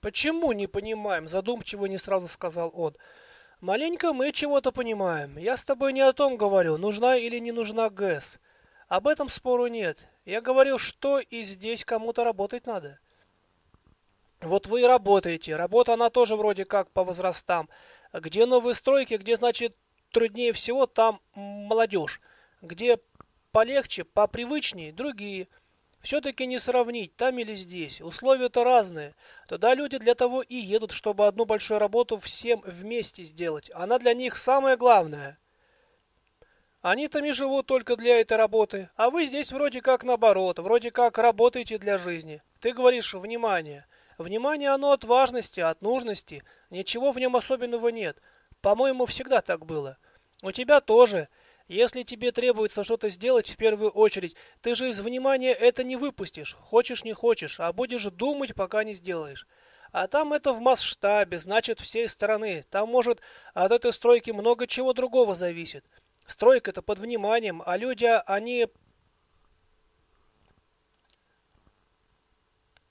Почему не понимаем? Задумчиво не сразу сказал он. Маленько мы чего-то понимаем. Я с тобой не о том говорю, нужна или не нужна ГЭС. Об этом спору нет. Я говорю, что и здесь кому-то работать надо. Вот вы и работаете. Работа она тоже вроде как по возрастам. Где новые стройки, где, значит, труднее всего, там молодежь. Где полегче, попривычнее, другие. Все-таки не сравнить, там или здесь. Условия-то разные. Тогда люди для того и едут, чтобы одну большую работу всем вместе сделать. Она для них самое главное. Они там и живут только для этой работы, а вы здесь вроде как наоборот, вроде как работаете для жизни. Ты говоришь «внимание». Внимание оно от важности, от нужности. Ничего в нем особенного нет. По-моему, всегда так было. У тебя тоже. Если тебе требуется что-то сделать в первую очередь, ты же из внимания это не выпустишь, хочешь не хочешь, а будешь думать, пока не сделаешь. А там это в масштабе, значит, всей стороны. Там, может, от этой стройки много чего другого зависит. Стройка-то под вниманием, а люди, они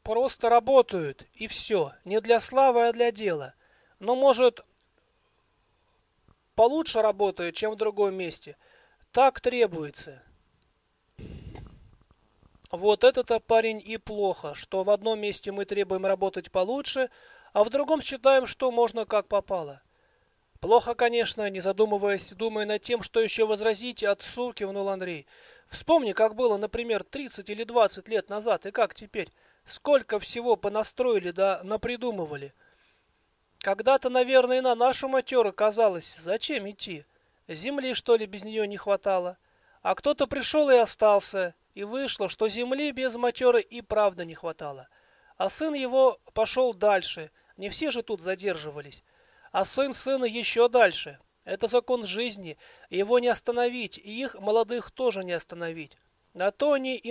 просто работают, и все. Не для славы, а для дела. Но, может, получше работают, чем в другом месте – так требуется. Вот это-то, парень, и плохо, что в одном месте мы требуем работать получше, а в другом считаем, что можно как попало. Плохо, конечно, не задумываясь, думая над тем, что еще возразить, отцу кивнул Андрей. Вспомни, как было, например, 30 или 20 лет назад, и как теперь. Сколько всего понастроили да напридумывали. Когда-то, наверное, и на нашу матеру казалось, зачем идти? Земли, что ли, без нее не хватало? А кто-то пришел и остался, и вышло, что земли без матеры и правда не хватало. А сын его пошел дальше, не все же тут задерживались. А сын сына еще дальше. Это закон жизни, его не остановить, и их, молодых, тоже не остановить. На то они и